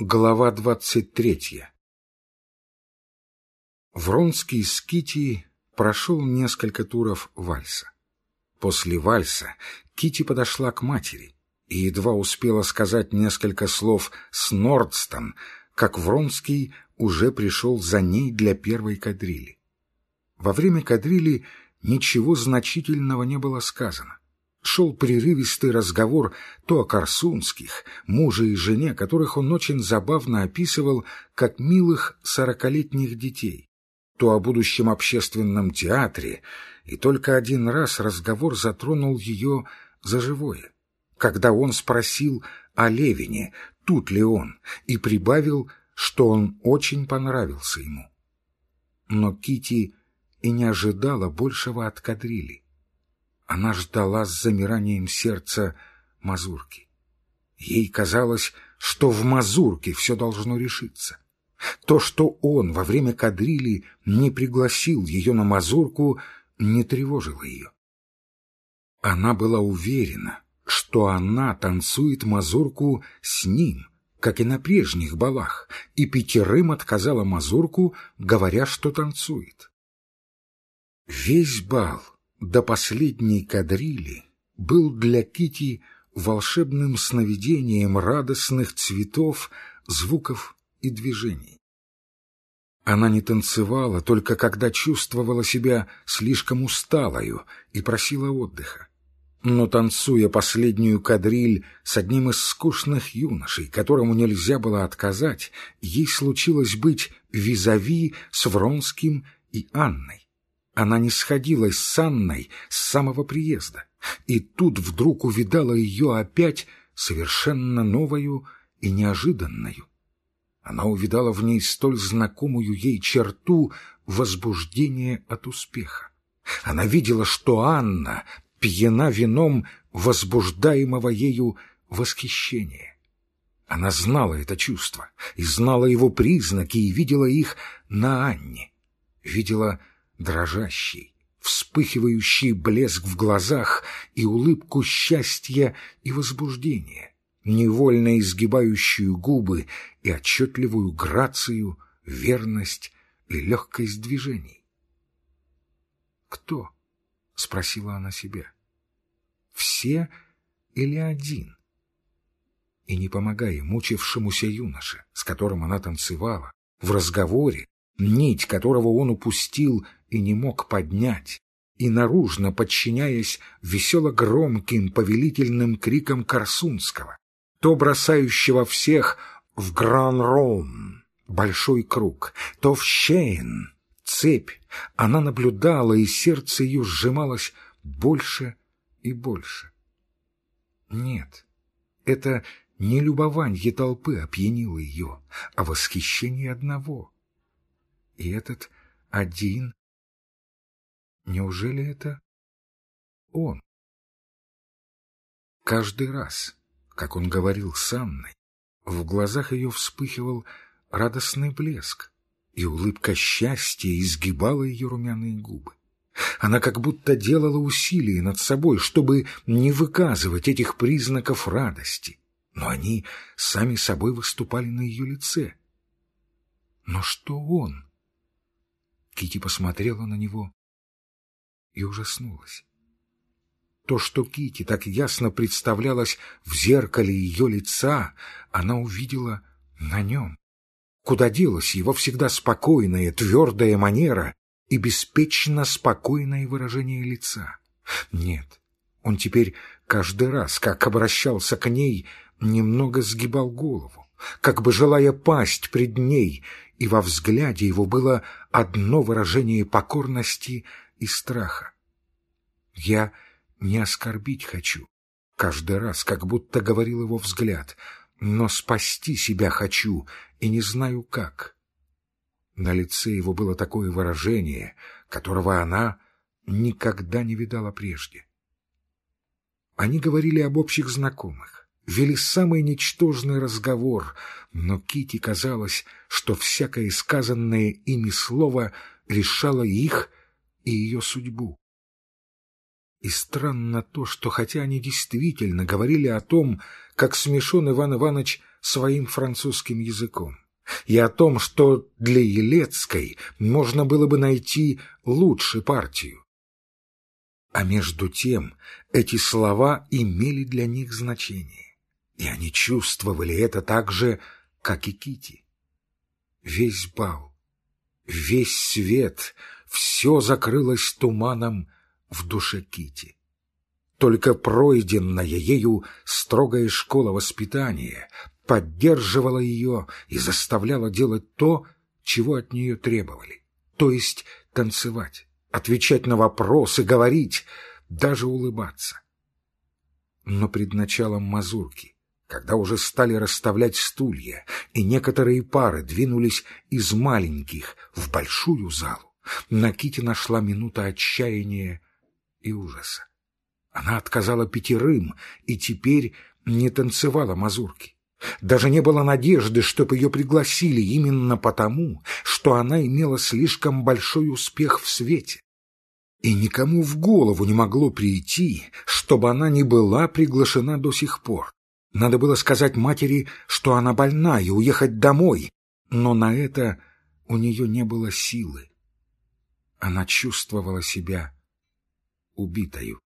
Глава двадцать третья Вронский с Кити прошел несколько туров вальса. После вальса Кити подошла к матери и едва успела сказать несколько слов с Нордстон, как Вронский уже пришел за ней для первой кадрили. Во время кадрили ничего значительного не было сказано шел прерывистый разговор то о Корсунских, муже и жене, которых он очень забавно описывал как милых сорокалетних детей, то о будущем общественном театре, и только один раз разговор затронул ее за живое, когда он спросил о Левине, тут ли он, и прибавил, что он очень понравился ему. Но Кити и не ожидала большего от кадрили. Она ждала с замиранием сердца мазурки. Ей казалось, что в мазурке все должно решиться. То, что он во время кадрили не пригласил ее на мазурку, не тревожило ее. Она была уверена, что она танцует мазурку с ним, как и на прежних балах, и пятерым отказала мазурку, говоря, что танцует. Весь бал до последней кадрили был для Кити волшебным сновидением радостных цветов, звуков и движений. Она не танцевала только когда чувствовала себя слишком усталою и просила отдыха. Но танцуя последнюю кадриль с одним из скучных юношей, которому нельзя было отказать, ей случилось быть визави с Вронским и Анной. Она не сходилась с Анной с самого приезда, и тут вдруг увидала ее опять совершенно новою и неожиданную. Она увидала в ней столь знакомую ей черту возбуждения от успеха. Она видела, что Анна пьяна вином возбуждаемого ею восхищения. Она знала это чувство и знала его признаки и видела их на Анне. Видела дрожащий, вспыхивающий блеск в глазах и улыбку счастья и возбуждения, невольно изгибающую губы и отчетливую грацию, верность и легкость движений. «Кто?» — спросила она себя. «Все или один?» И не помогая мучившемуся юноше, с которым она танцевала, в разговоре, нить которого он упустил и не мог поднять, и наружно подчиняясь весело громким повелительным крикам Корсунского, то бросающего всех в Гран-Ром, большой круг, то в Щейн, цепь, она наблюдала, и сердце ее сжималось больше и больше. Нет, это не любование толпы опьянило ее, а восхищение одного. И этот один Неужели это он? Каждый раз, как он говорил с Анной, в глазах ее вспыхивал радостный блеск, и улыбка счастья изгибала ее румяные губы. Она как будто делала усилия над собой, чтобы не выказывать этих признаков радости, но они сами собой выступали на ее лице. Но что он? Кити посмотрела на него и ужаснулась. То, что Кити так ясно представлялось в зеркале ее лица, она увидела на нем. Куда делась его всегда спокойная, твердая манера и беспечно спокойное выражение лица? Нет, он теперь каждый раз, как обращался к ней, немного сгибал голову, как бы желая пасть пред ней, и во взгляде его было одно выражение покорности и страха. Я не оскорбить хочу, каждый раз, как будто говорил его взгляд, но спасти себя хочу и не знаю как. На лице его было такое выражение, которого она никогда не видала прежде. Они говорили об общих знакомых, вели самый ничтожный разговор, но Кити казалось, что всякое сказанное ими слово решало их и ее судьбу. И странно то, что хотя они действительно говорили о том, как смешон Иван Иванович своим французским языком и о том, что для Елецкой можно было бы найти лучше партию. А между тем эти слова имели для них значение, и они чувствовали это так же, как и Кити. Весь бал, весь свет, все закрылось туманом в душе Кити. Только пройденная ею строгая школа воспитания поддерживала ее и заставляла делать то, чего от нее требовали, то есть танцевать, отвечать на вопросы, говорить, даже улыбаться. Но пред началом мазурки, когда уже стали расставлять стулья, и некоторые пары двинулись из маленьких в большую залу, на Ките нашла минута отчаяния и ужаса. Она отказала пятерым и теперь не танцевала мазурки. Даже не было надежды, чтобы ее пригласили именно потому, что она имела слишком большой успех в свете. И никому в голову не могло прийти, чтобы она не была приглашена до сих пор. Надо было сказать матери, что она больна, и уехать домой, но на это у нее не было силы. Она чувствовала себя убитою.